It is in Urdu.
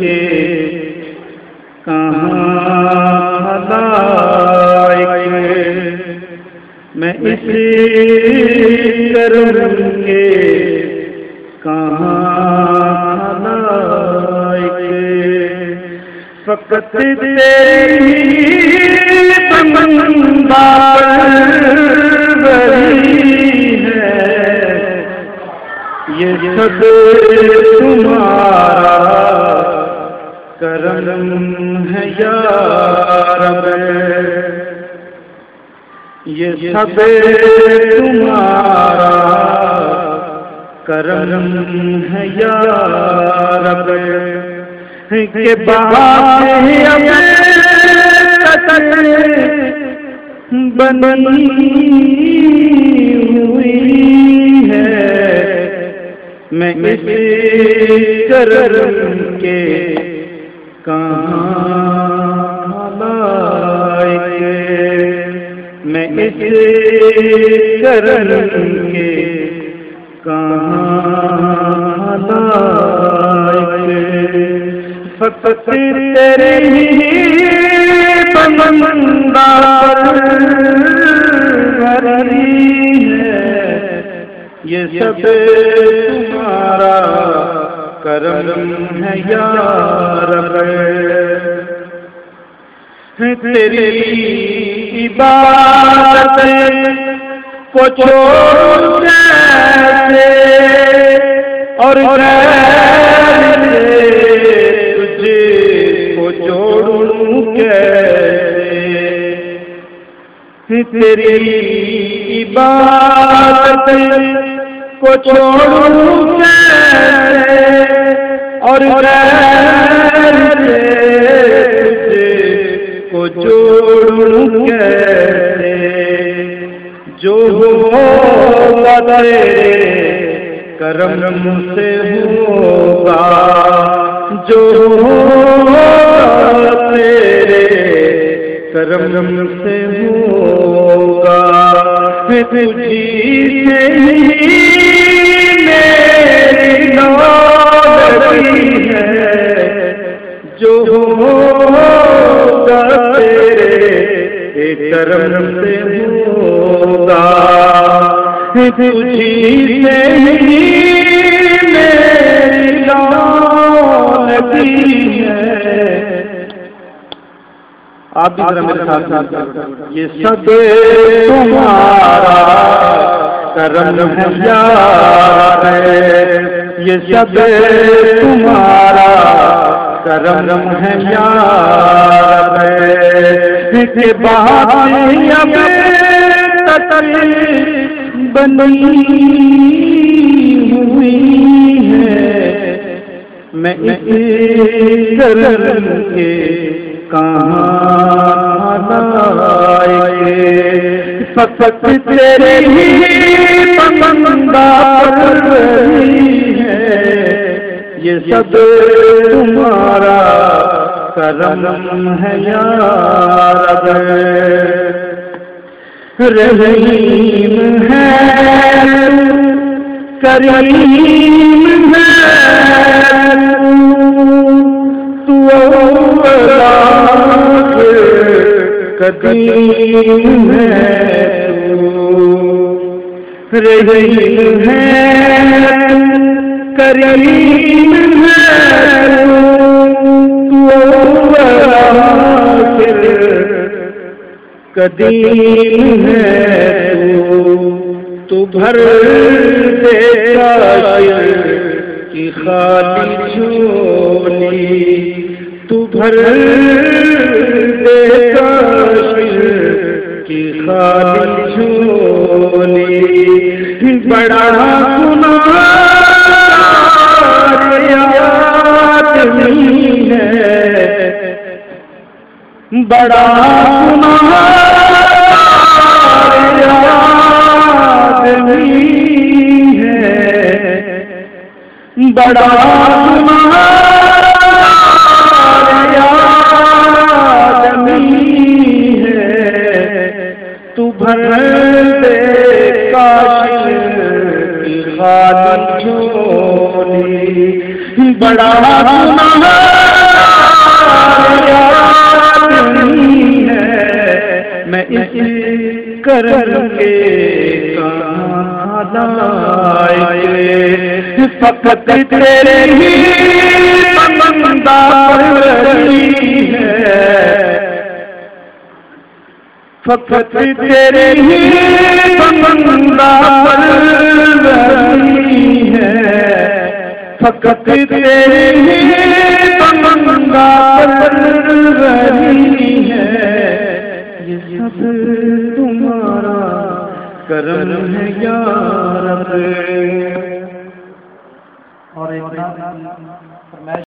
کے کہاں میں اسی کرم کے کہاں فقط تیری بندہ یہ سب تمہارا کرم ہے یا رب۔ یہ سب تمہارا کرم ہے یا رب۔ کے بعد بنی ہوئی میں اس کرم کے کہاں لائق میں اس کرم کے کہاں لائق فقط تیرے ہی بندہ ہے۔ یہ سب کرم ہے یا رب؟ تیری عبادت کو چھوڑ کیسے؟ اور تجھے کو جوڑوں کیسے؟ تیری عبادت کو چھوڑوں اور کو کیسے جو ہوگا تیرے کرم سے ہوگا، جو تیرے کرم سے ہوگا۔ تجھی سے ہی سے آپ بھی ذرا میرے ساتھ ساتھ یہ سب تمہارا کرم ہے۔ یہ سب تمہارا کرم ہے یار بنی ہوئی ہے میں کرم کے کہاں لائے فقط تیرے ہی بندہ ہے۔ یہ سب تمہارا کرم ہے یا رب۔ رحیم ہے کریم ہے۔ تو قدیم ہے رحیم ہے کریم ہے۔ تو قدیم ہے تو بھر دیتا کی خالی جھولی تو بھر دیتا کی خالی جھولی بڑا گناہ آدمی ہے۔ بڑا گناہ ہے۔ بڑا گناہ تو بھر دے کاش خالی جھولی۔ بڑا نہیں ہے۔ میں اس کر کے فقط تیرے ہی فقط تیرے ہی بندہ ہے فقط تیرے ہی بندہ ہے۔ یہ سب تمہارا کرم ہے یا رب؟ اور ایک